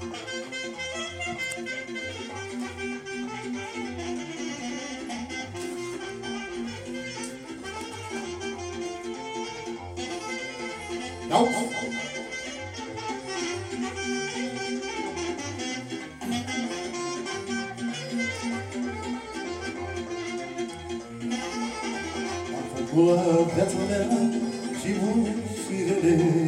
Nope. Love, that's a letter she won't see today.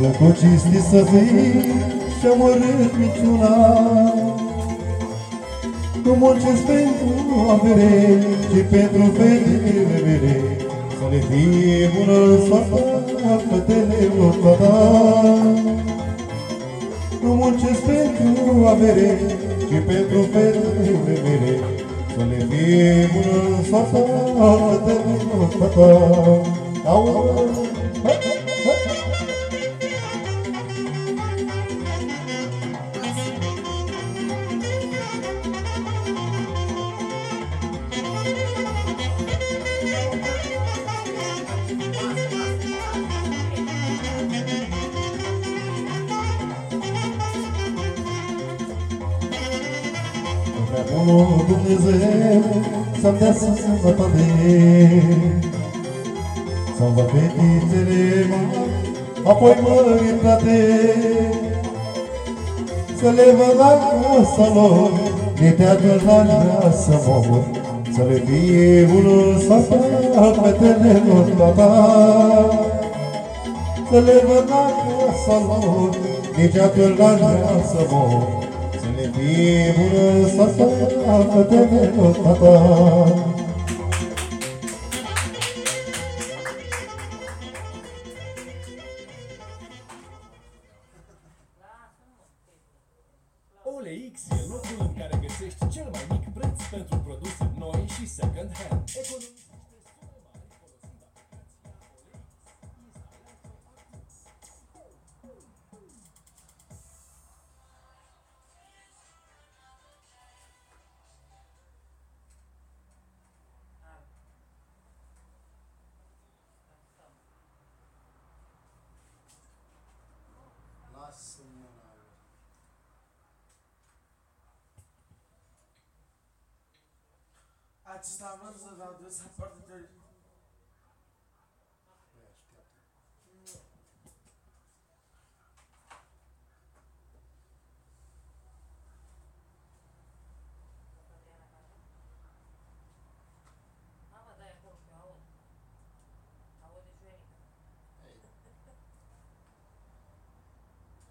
A plăcut cinstit să fii și-am urât minciuna. Nu muncesc pentru avere, ci pentru fetele mele Să le fie bună soarta fetele ta Nu muncesc pentru avere, ci pentru fetele mele să le fie bună soarta de minunată. Auzi, apoi măritate Să le văd acasă lor, de teatru n-aș vrea să mor. Să le fie unul sfat fetelelor tata Să le văd acasă lor, nici atunci n-aș vrea să mor. Fie bună să fătele tata. OLX That surrounds around us supported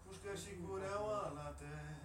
Busca segurão a lanterna.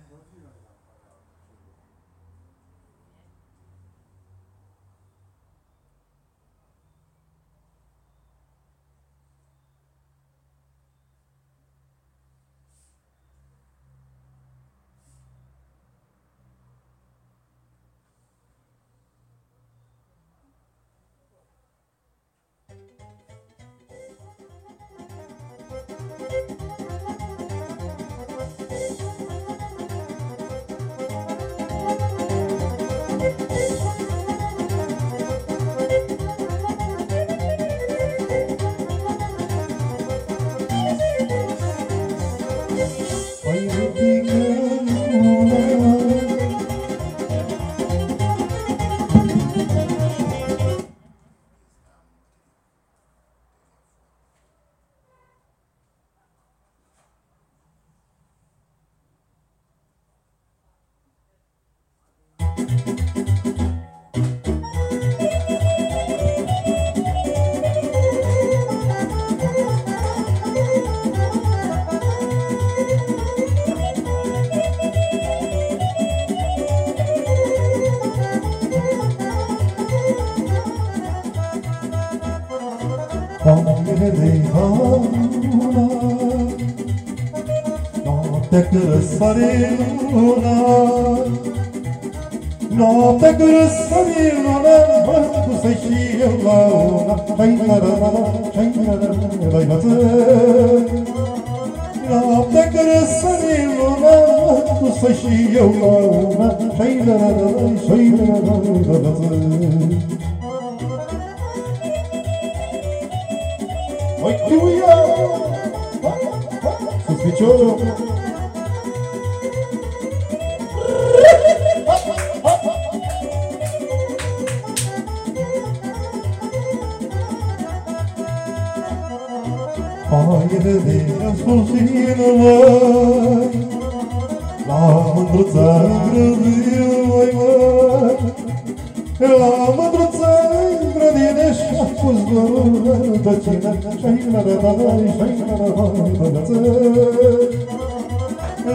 Sarıluna Nota Sarıluna Mantu Seşilavuna Şengarana Şengarana Daybatı Nota Sarıluna Mantu Seşilavuna Şengarana Şengarana Daybatı Oy. Kuya Sus bir çocuk de ascultină, măi, La mândruța îngrădiu, măi, măi, La mândruța îngrădine și-a pus dorul rădăcină, Și-ai la la la la, și-ai la la la la la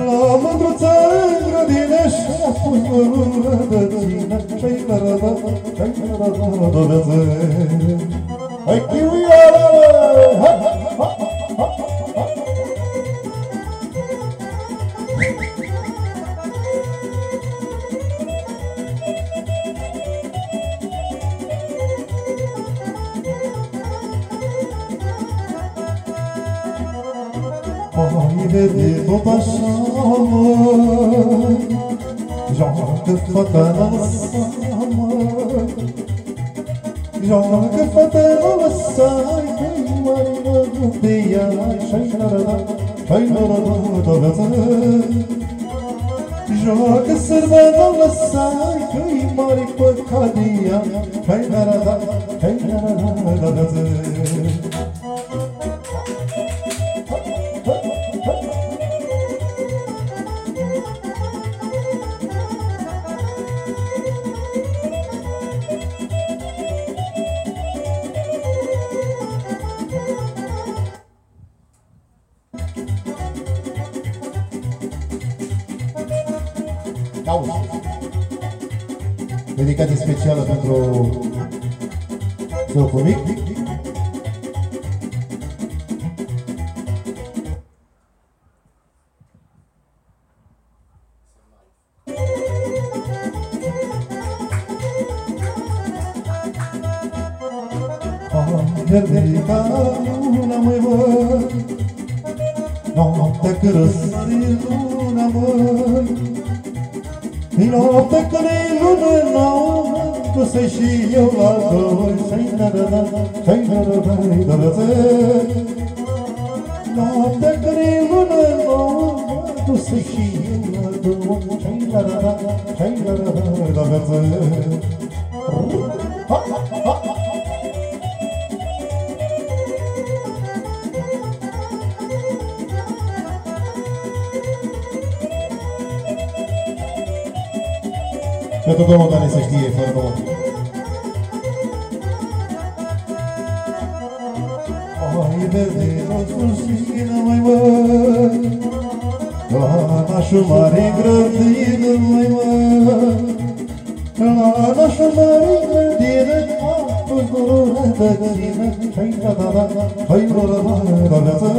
La mândruța îngrădine și-a pus dorul rădăcină, Și-ai la la la la, și-ai la la la la la Hai, chiuia, hai, hai, كفتنا الصامة جعل كفتنا السايم والمغبية شيرنا شيرنا ضغطنا جاك السربان السايم مارك وكادية شيرنا când e lună nouă Cu să și eu la doi Și-ai da da da Și-ai da da da da da Ha ha ha ha Pentru domnul care se știe, fără domnul. Nașul mare grădină mai mă, La nașul mare grădină, A pus dorul rădăcină, Hai da da da, hai da da da da da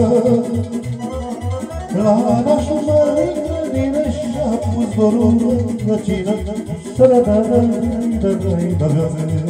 La nașul mare grădină, Și-a pus dorul rădăcină, Ai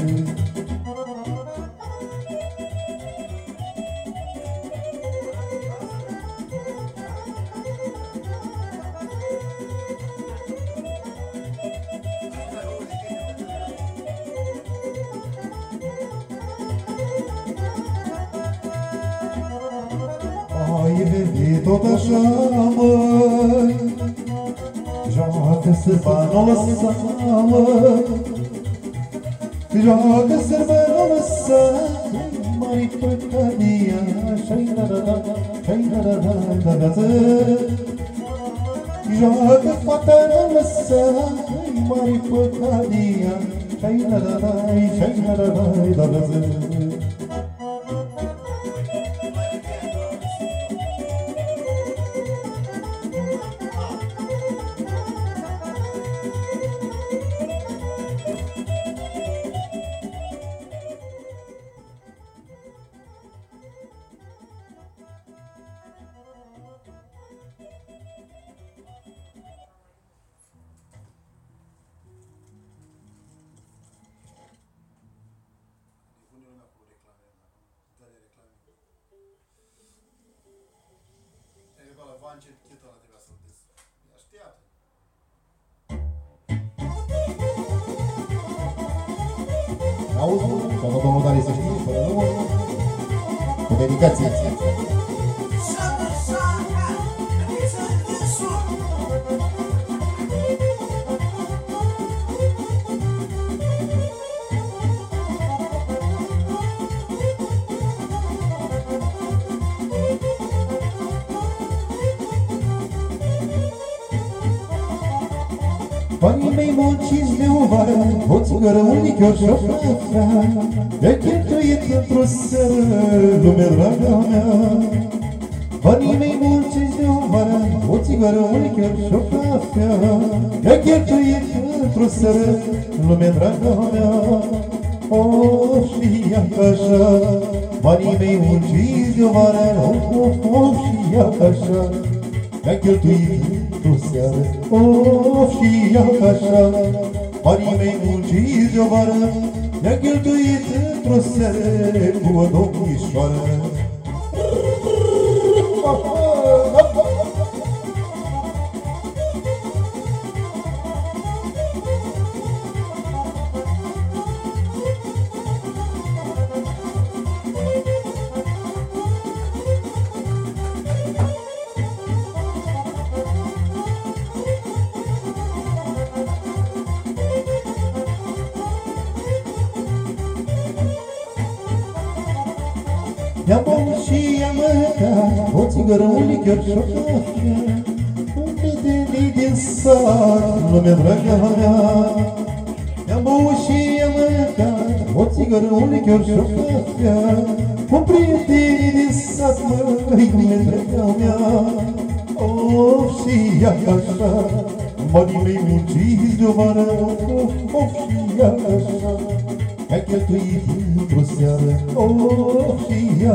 un lichior și o cafea Mi-a cheltuit într-o seară, lume draga mea. Banii mei munciți de o vară, o țigără, un lichior și o cafea Mi-a cheltuit într-o seară, lume draga mea. O, și ia așa Banii mei munciți de o vară, o, o, o, și ia așa. Mi-a cheltuit într-o seară Of, și ia așa Banii mei munciți de-o vară Mi-a cheltuit într-o seară Cu o domnișoară gerdoşa Un bedeni din sar Lume draga vara Ja buši je mrka Od cigar uli que šofja Un prijeteni din sat Mrka me draga mja Ofši ja kaša Mani me muči izdovara Ofši ja é Aquele tu e o trouxer, oh, fia,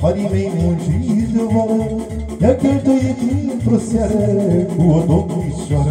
pare bem muito Як то до яких просяре у одному місця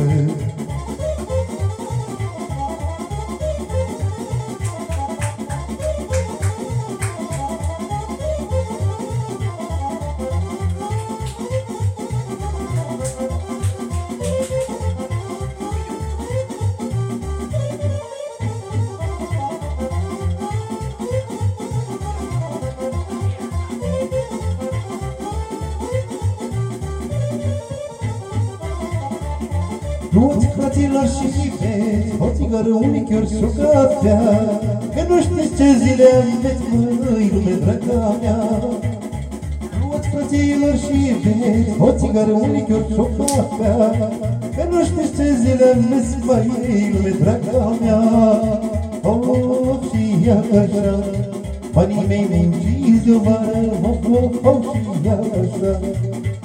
știți ce zile aveți, măi, lume draga mea. Luați fraților și iubeți O țigară, un lichior și o cafea Că nu știți ce zile aveți, măi, lume draga mea. Oh, și ia așa Banii mei munciți de-o vară Of, of, of, și ia așa.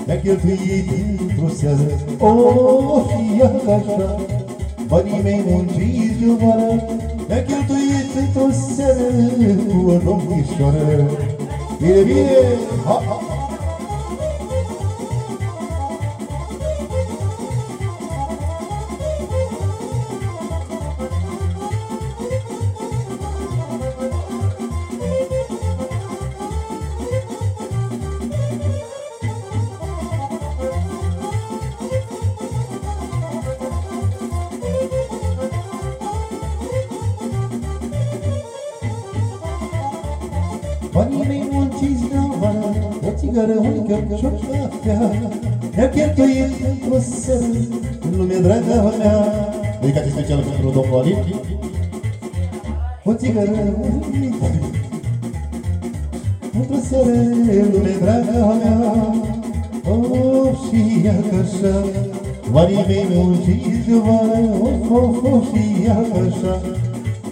Mi-a cheltuit într-o seară O, și ia așa Banii mei munciți de vară Mi-a cheltuit se tossere, tu non mi sciare, vire vire, ah ah. eu cheltuit o sărut Lume me mea Dedicație specială pentru domnul Ali O țigără Într-o seară, lume dragă mea Oh, no iată așa Mării mei munciți vară Of, of, of, și iată așa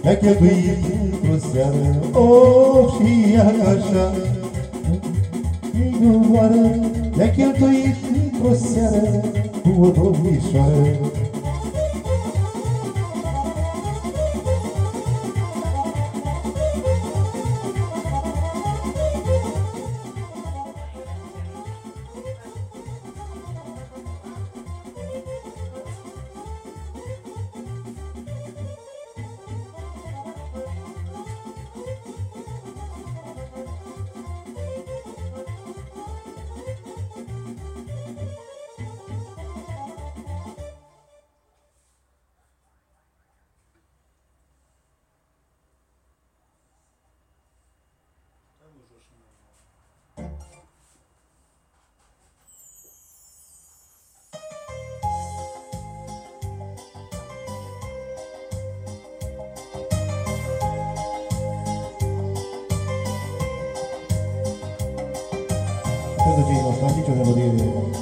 Mi-a cheltuit într-o seară Oh, și iată așa no vară cheltuit într-o seară Cu o domnișoară Señor, bendiga.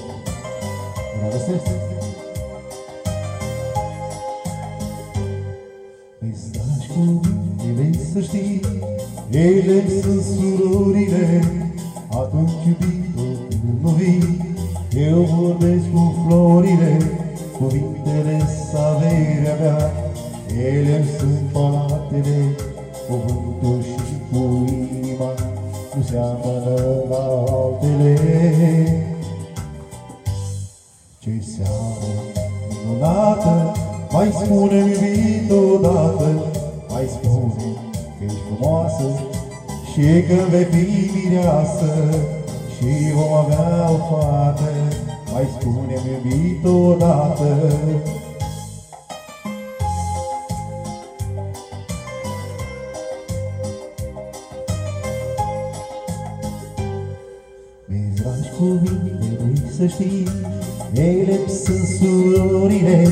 Mi-ți dragi cuvintele să știi, ele sunt surorile,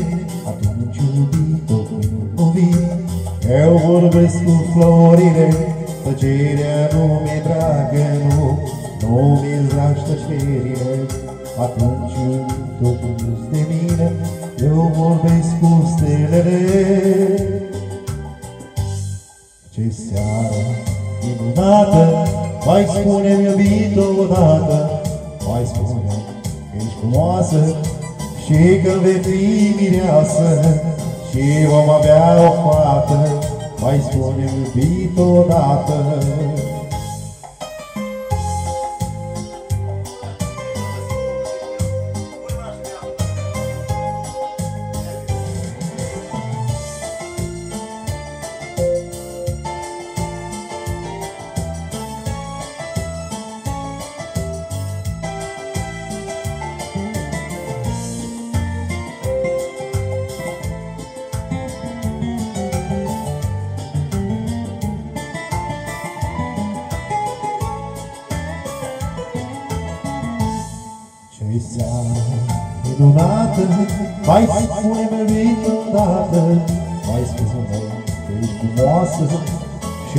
atunci iubito când nu vii. Eu vorbesc cu florile, tăcerea nu mi-e dragă, nu, nu mi-e dragi tăcerile. Atunci iubito când de mine, eu vorbesc cu stelele. Ce seară minunată Mai spune-mi iubito odată Mai spune că ești frumoasă Și că vei fi mireasă Și vom avea o fată Mai spune-mi iubito odată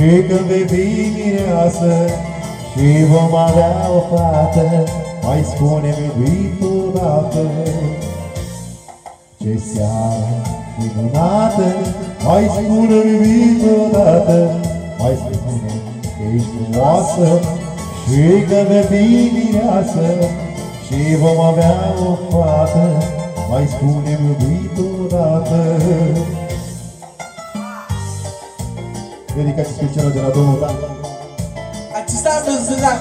Și că vei fi mireasă Și vom avea o fată. Mai spune-mi iubito odată. Ce seară minunată Mai spune-mi iubito odată. Mai spune că ești frumoasă Și că vei fi mireasă și vom avea o fată. Mai spune-mi iubit odată वेदिका शिक्षण जरा दोन होता आजची साथ दुसरा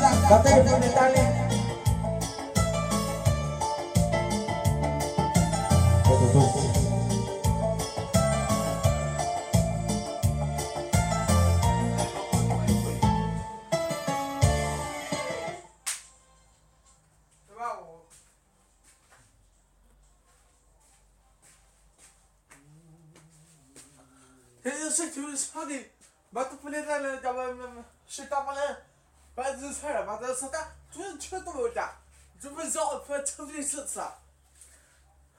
出来了嘛，他说他昨天吃都没有加，这不是叫不吃不进去吃，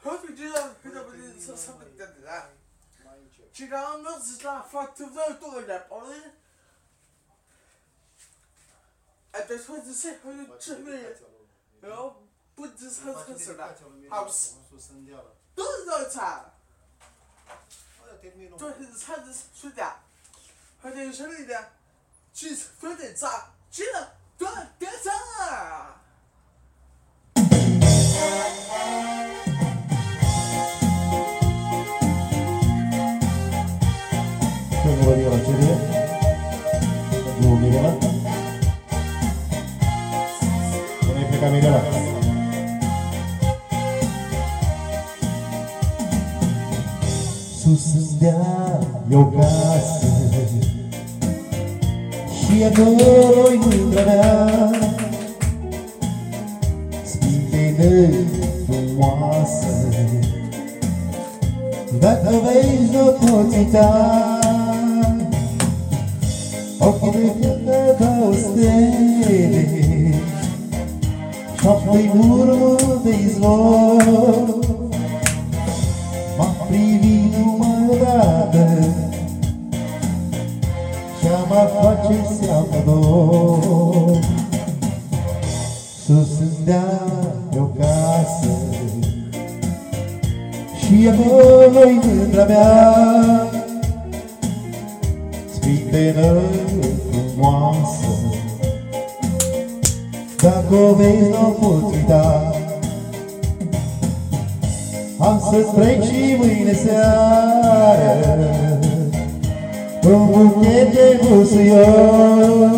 好久就是吃不进去吃不进去了，经常我只是发吃不到多少点，包子，哎，别说这些，好像吃不，然后不只是吃不吃了，怕不死，都是这样吃，昨天是吃的。是素的，好像有些人的，去昨天吃，去了。 어디가 맞지? 여기가 오늘 백감이가 수승다 요가스 Și acolo-i mândra mea Spintele frumoasă Dacă vezi, nu poți uita Ochii de fietă ca stele Și-apoi murmur de izvor Și-am aflat ce înseamnă dor Sus în deal o casă. Și acolo-i mândra mea. Sprintenă frumoasă. Dacă o vezi, n-o poți uita. Am să-ți trec și mâine seară Un buchet de busuior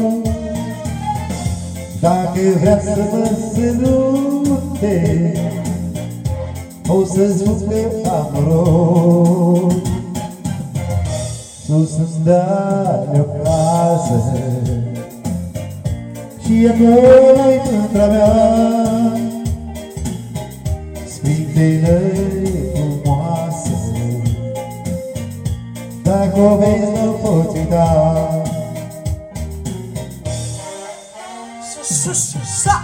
Dacă vrea să mă sărute O să-ți spun că am noroc Sus îmi dai o casă Și acolo-i mândra mea. Spintele Dacă o vezi, nu poți uita Sus, sus, sus, sa!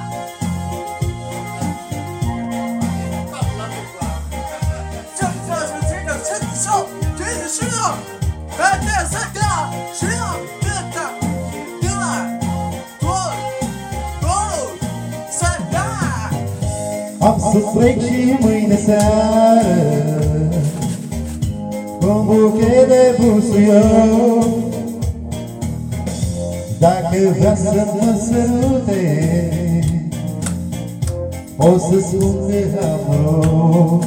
这这是这个这个手，这个是个，哎，这是个，是个，这个，对了，多，多，三大。 Am să trec și mâine seară Cu Un buchet de busuior Dacă vrea să mă sărute O să spun că am noroc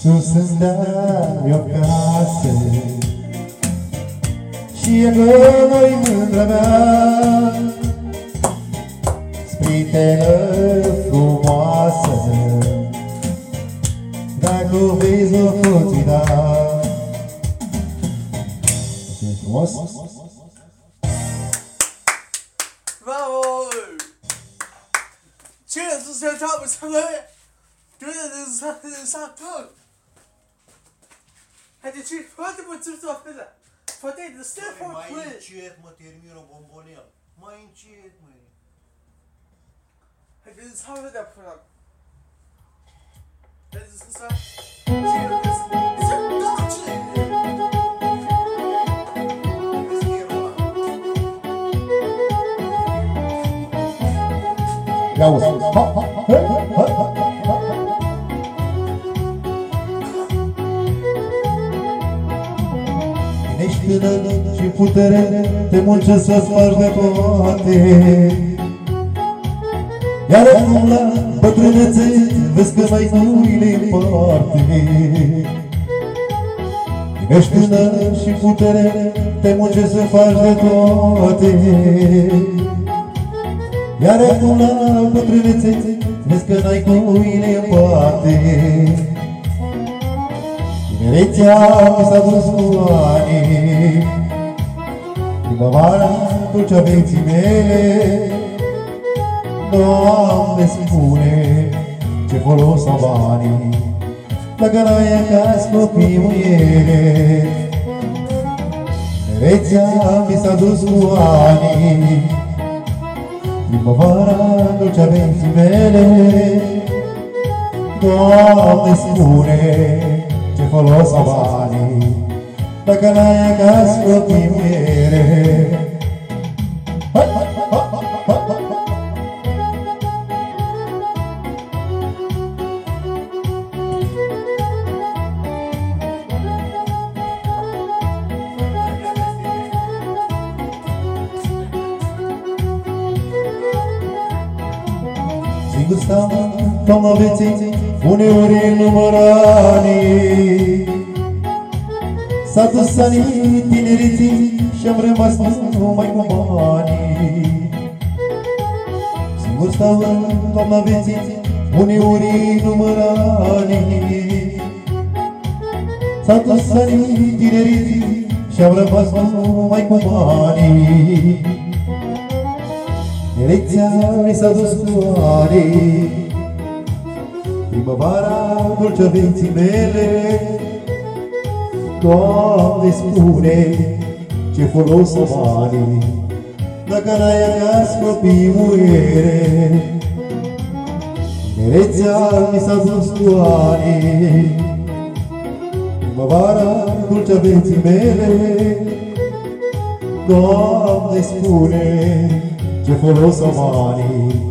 Sus îmi dai o casă Și acolo-i mândra mea. Sprintenă frumoasă العدل في نفوسنا Bravo! Cheers to the top of the Cheers to the top of Hadi çık, hadi batır sohbete. Fatih, the step for please. Mayın çiğ etme, termiyorum bombonu yap. Mayın çiğ etme. Hadi sohbet yapalım. Ia uzi Ha, ha, ha, ha, ha, ha. Ești tânăr și putere Te muncești să spargi de toate Iar acum la bătrânețe Vezi că mai nu-i parte Ești tânăr și putere Te muncești să faci de toate. Iar acum la bătrânețe Vezi că n-ai cuile în parte Tinerețea mi s-a dus cu ani Primăvara dulcea vieții mele Doamne spune ce folos au banii Dacă n-ai acasă copii muiere Tinerețea mi s-a dus cu ani Primăvara dulcea vieții mele. Doamne spune ce folos au banii Dacă n-ai acasă copii muiere vieții, uneori în număranii S-a dus anii tineriții și-am rămas numai cu banii. Singur stau în toamna vieții, uneori în număranii S-a dus anii tineriții și-am rămas numai cu banii. Elecția mi s-a dus cu ani primăvara dulce vieții mele. Doamne, spune ce folos o banii, dacă n-ai acas copii muiere. Tinerețea mi s-a dus cu ani, primăvara dulcea vieții mele. Doamne, spune ce folos o banii,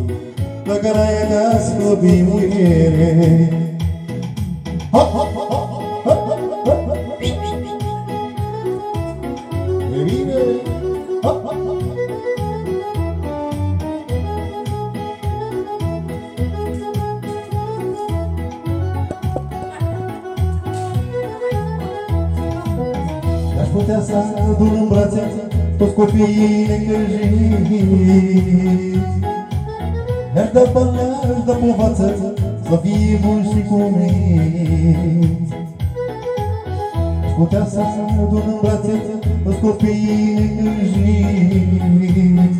Păcăraia slăbi muiere. Aș putea să adun în brațe toți copiii necăjiți de bălăși, de povăță Să fii bun și cu minți. Și putea să se dun în brațe Îți copiii necânjiți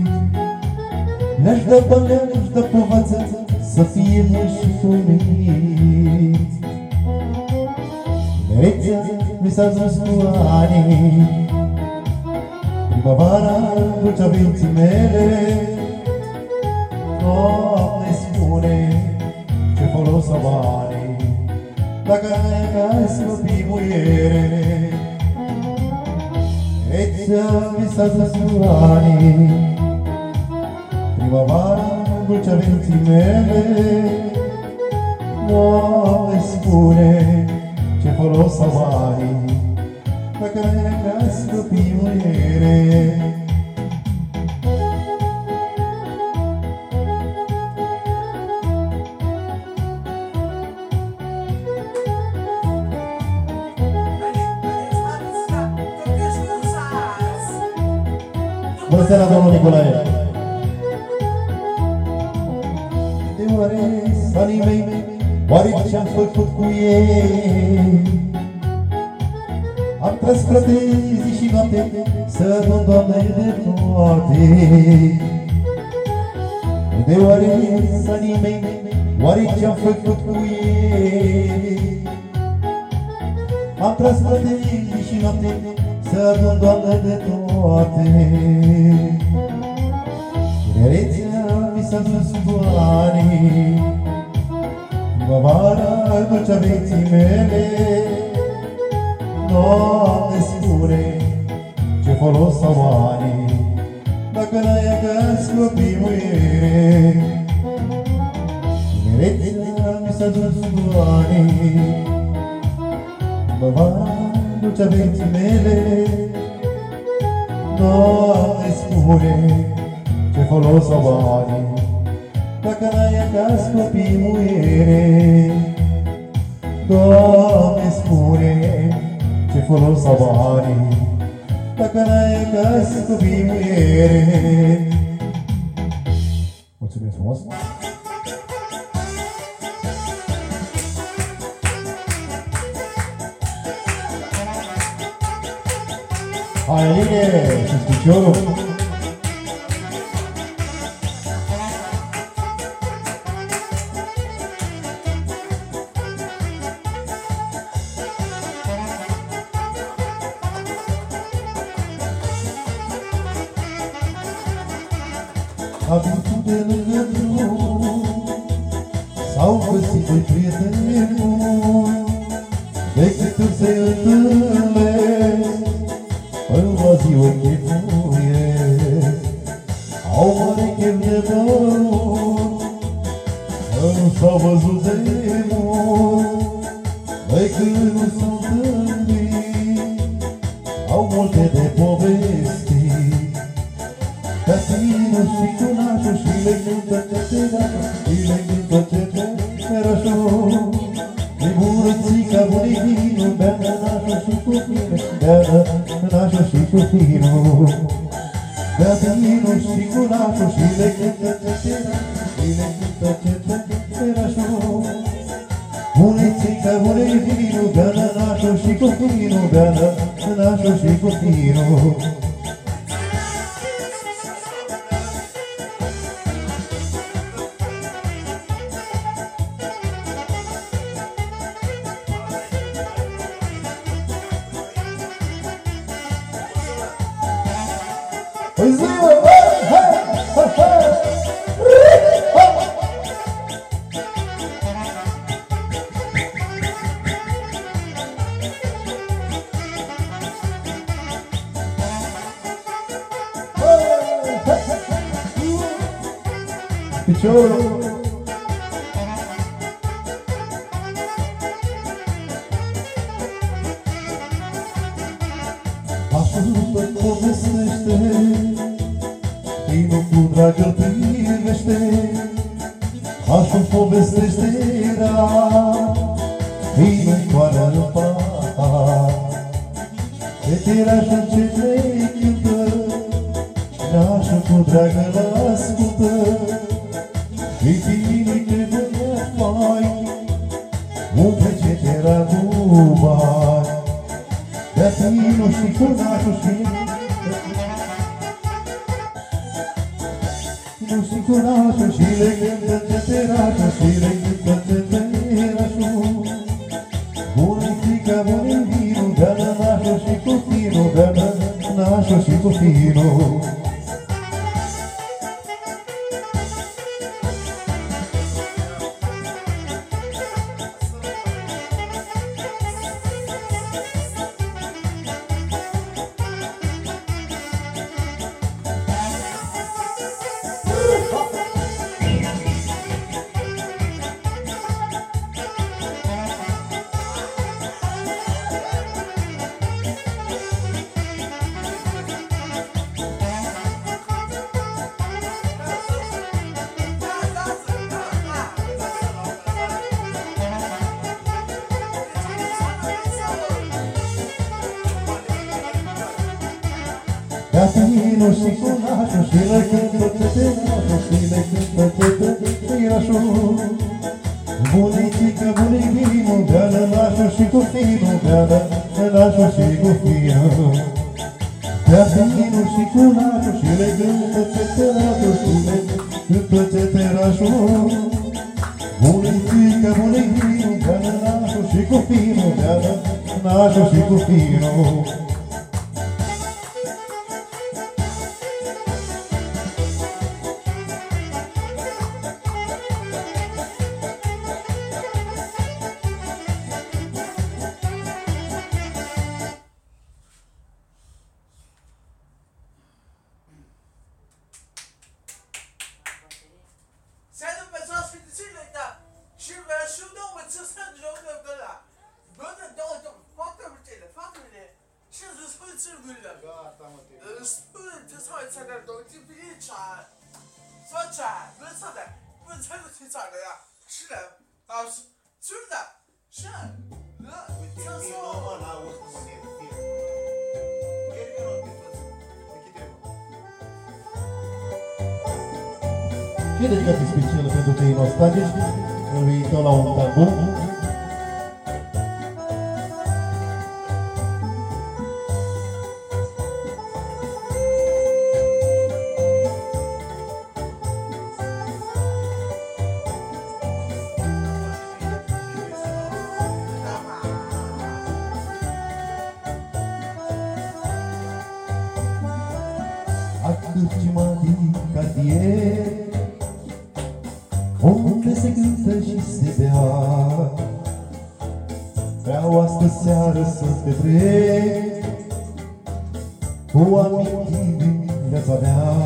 Leși de bălăși, de povăță Să fii bun și cu minți. Merețea mi s-a zis cu anii. Primăvara dulcea vieții mele. Oh. bune ce folosa banii Dacă ai acasă copii muiere E ți-a visat ani Primăvara dulcea vieții mele Doamne spune ce folos am banii Dacă ai acasă copii muiere They were in sunny May, Aê, se escuchó. Sure. vino și curajul Și le cântă câte brașul Și le cântă câte firașul Bunicică, bunivinu, Beală lașul și cu finul Beală lașul și cu finul Bea vinul și curajul Și le cântă câte brașul Și le cântă câte brașul Bunicică, bunivinu, Beală lașul și cu finul Beală lașul și cu finul ultimanii ca fie Unde se cântă de se bea Vreau o seară să-ți petrec Cu amintiri din viața mea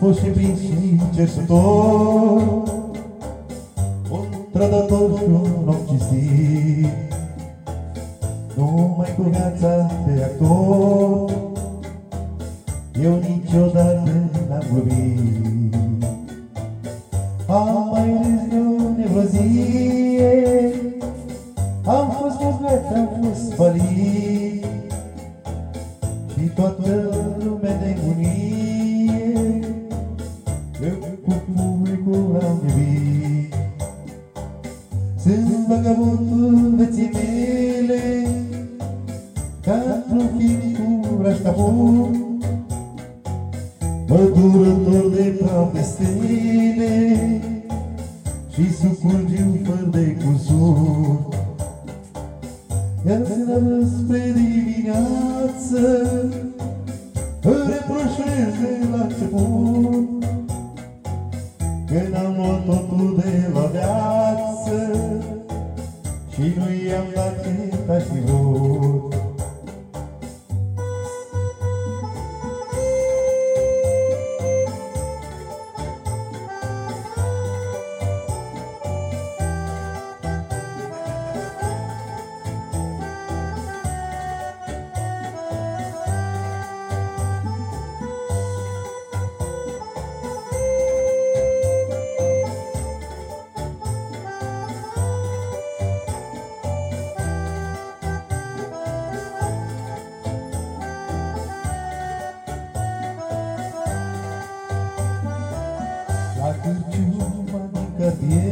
possibilmente estou. Contra da dor, não desistir. cabeça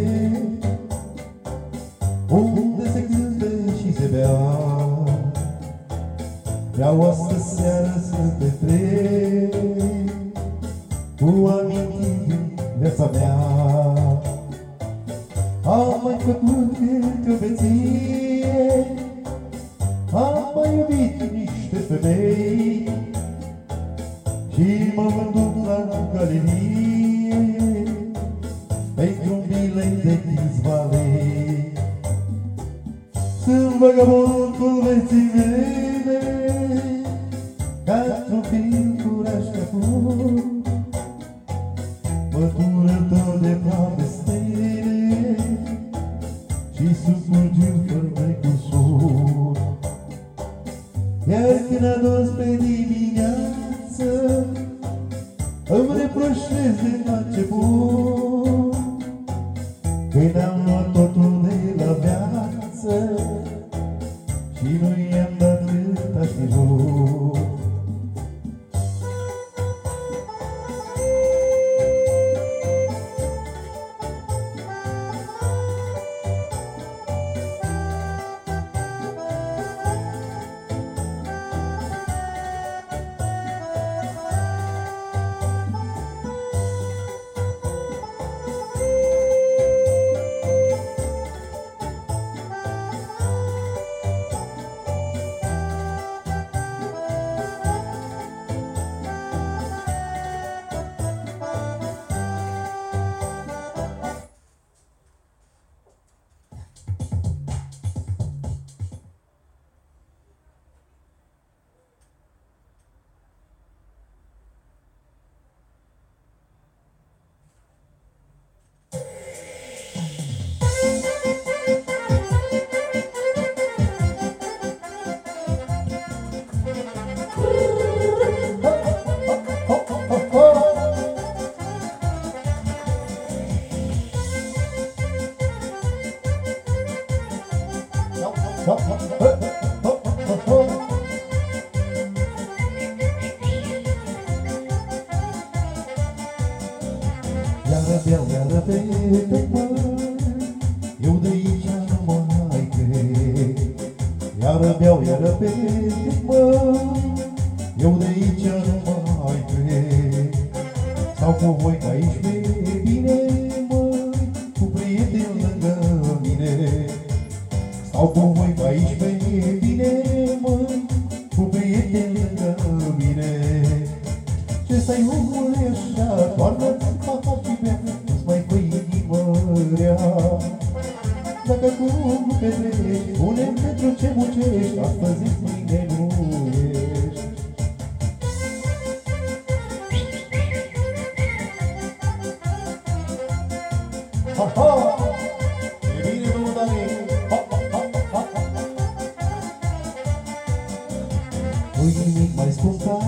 muito mais contar.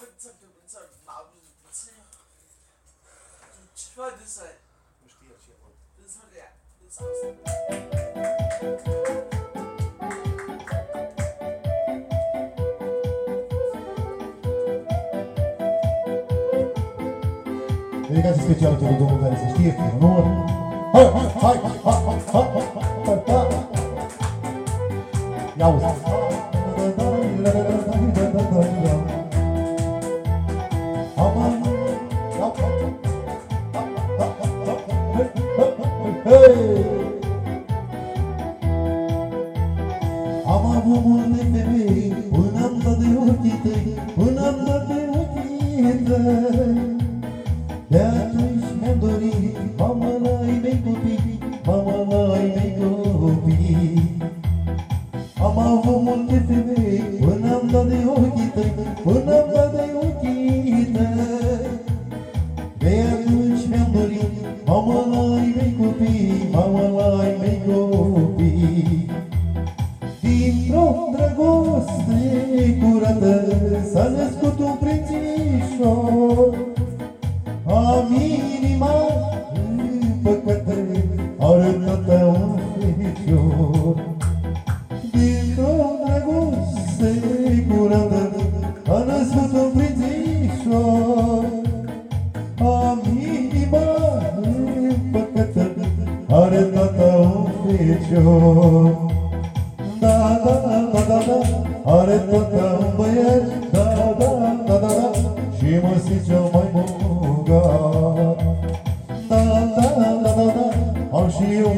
it's like a, it's like mountain. It's like try this side. This one, yeah. This awesome. Dedicate speciale a tutto il mondo, se stirti, onore. Hai, hai, hai, hai.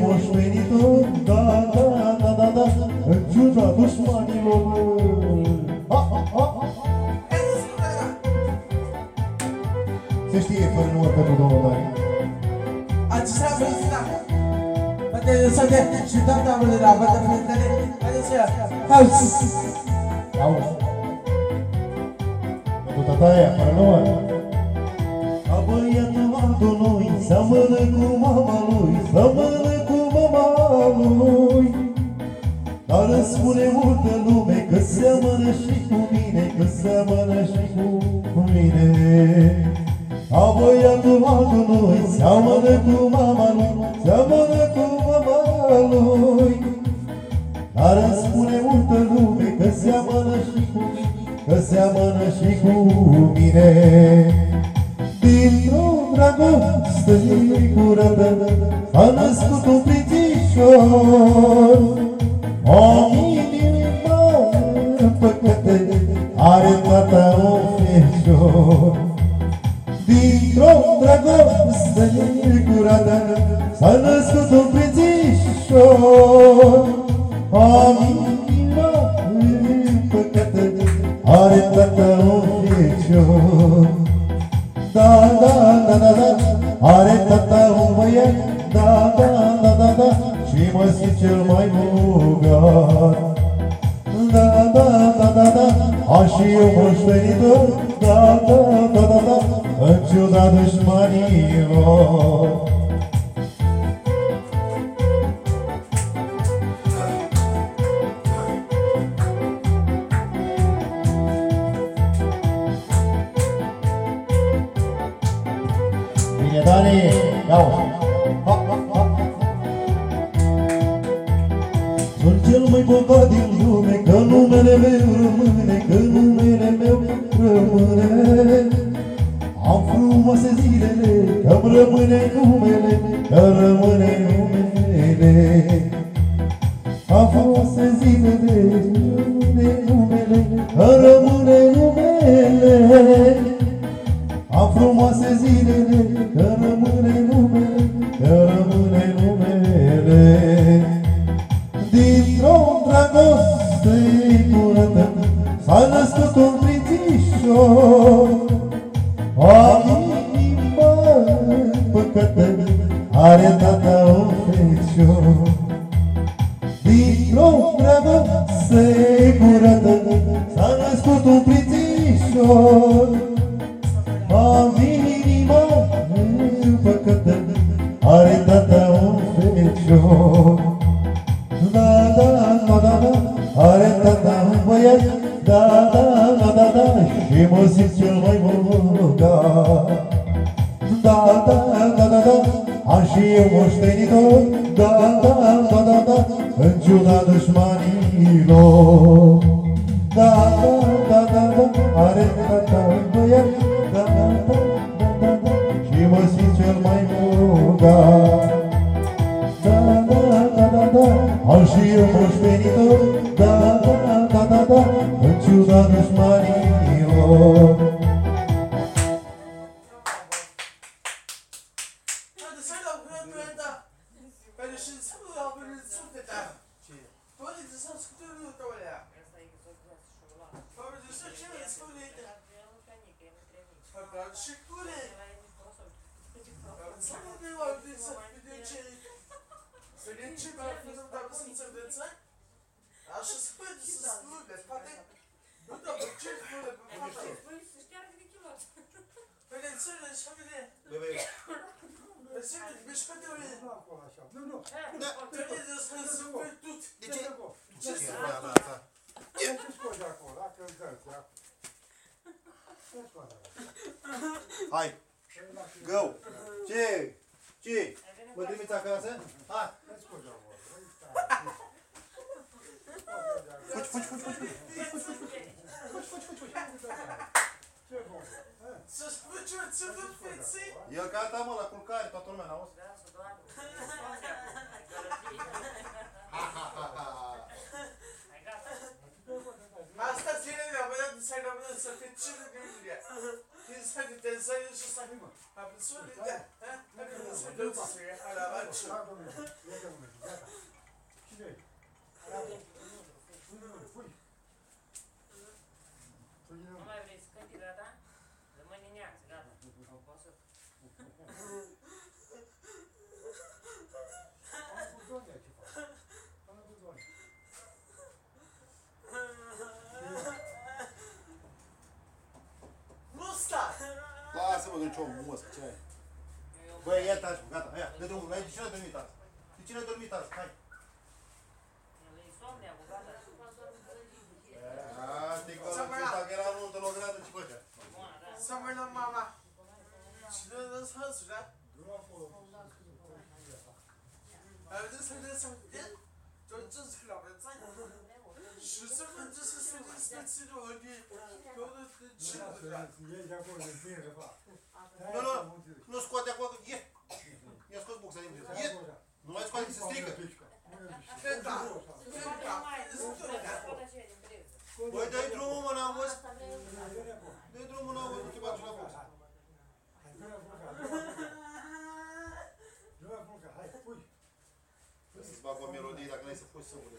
Și eu moștenitor Da, da, da, da, da În ciuda dușmanilor Ha, ha, ha Se știe fără număr pentru domnul Dani Acesta a fost da. Poate să te și doamna mă la poate fetele. Poate să house. Auzi Pentru tataia, fără număr A băiatul altului Seamănă cu mama lui Seamănă cu mama lui Dar îmi spune multă lume Că seamănă și cu mine Că seamănă și cu mine. A băiatul altului Seamănă cu mama lui Seamănă cu mama lui. Dar îmi spune multă lume că seamănă și cu mine Că seamănă și cu mine. Dintr-o dragoste curată S-a născut un prințișor Senhor, homem de mão, arepata o fechou. Dintr-o dragost sigurată, s-a născut un prințișor. Homem din nou, în. Da, da, da, da, da, cel mai bogat. Da, da, da, da, da Am și eu moștenitor. Da, da, da, da, da În ciuda dușmanilor. Bine, Dani, ia aos irmãos benignos. Non, non. Da. De ce? De ce? Da, da, da. Ce scoți de acolo? La căldăți, la... Ce scoți acolo? Hai! Go! Ce? Ce? Mă trimiți acasă? Hai! não não não não Fugi, fugi, fugi, fugi! Fugi, fugi, fugi! Fugi, fugi, fugi! Să ce, ce vă feți? E gata, mă, la culcare, toată lumea n-auzi. Da, să doară. Asta ține de abia de să rămână să fie ce de gândirea. Din să te tensai și să fii mă. Am văzut de da. Să dă-ți să ia la vaciu. Cine e? nicio musc, ce ai? Băi, ia taci, gata, ia, dă drumul, de cine dormit azi? De cine dormit azi? Hai! Să mă la mama! Cine a dus hăsul, da? Nu a fost. Ai văzut să-mi dă să-mi dă? Tu-l ce-ți scrie la prețani? 저쪽은 저서 스마트로 어디 거기 그 친구들 Não, não, não esconde a coisa. Ia. Ia as coisas boas aí mesmo. Ia. Não é escolhe, se estica. Oi, dentro uma na moça. Dentro uma na moça que bate na boca. Joga a boca, vai, fui. Vocês bagulho a melodia da Gleice, foi sobre.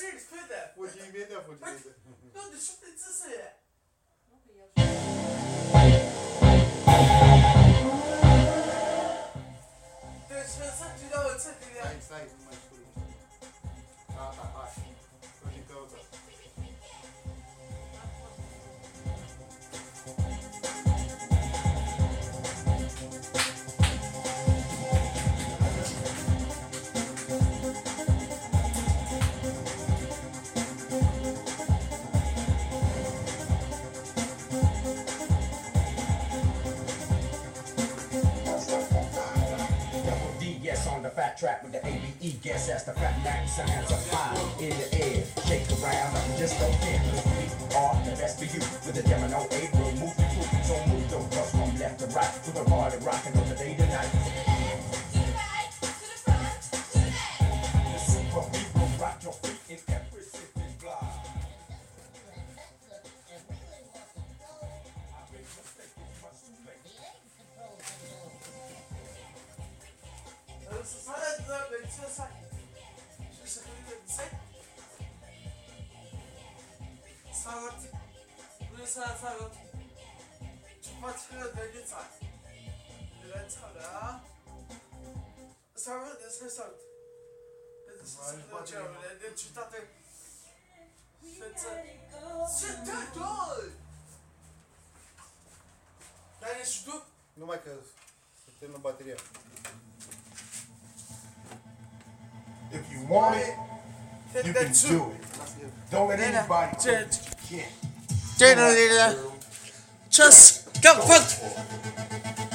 我听一遍的，我听一遍的，那你是不是支持的？对，上次就让我自己来。现在没出的，加大二。Fat track with the ABE. Guess that's the fat Mac sounds up high in the air. Shake around, nothing just don't care. We are the best for you with the demo no. We'll move the through. So move the bus from left to right. With the party rocking on the day to night. If you want it, you can do it. Don't let anybody judge. it. Just come fuck.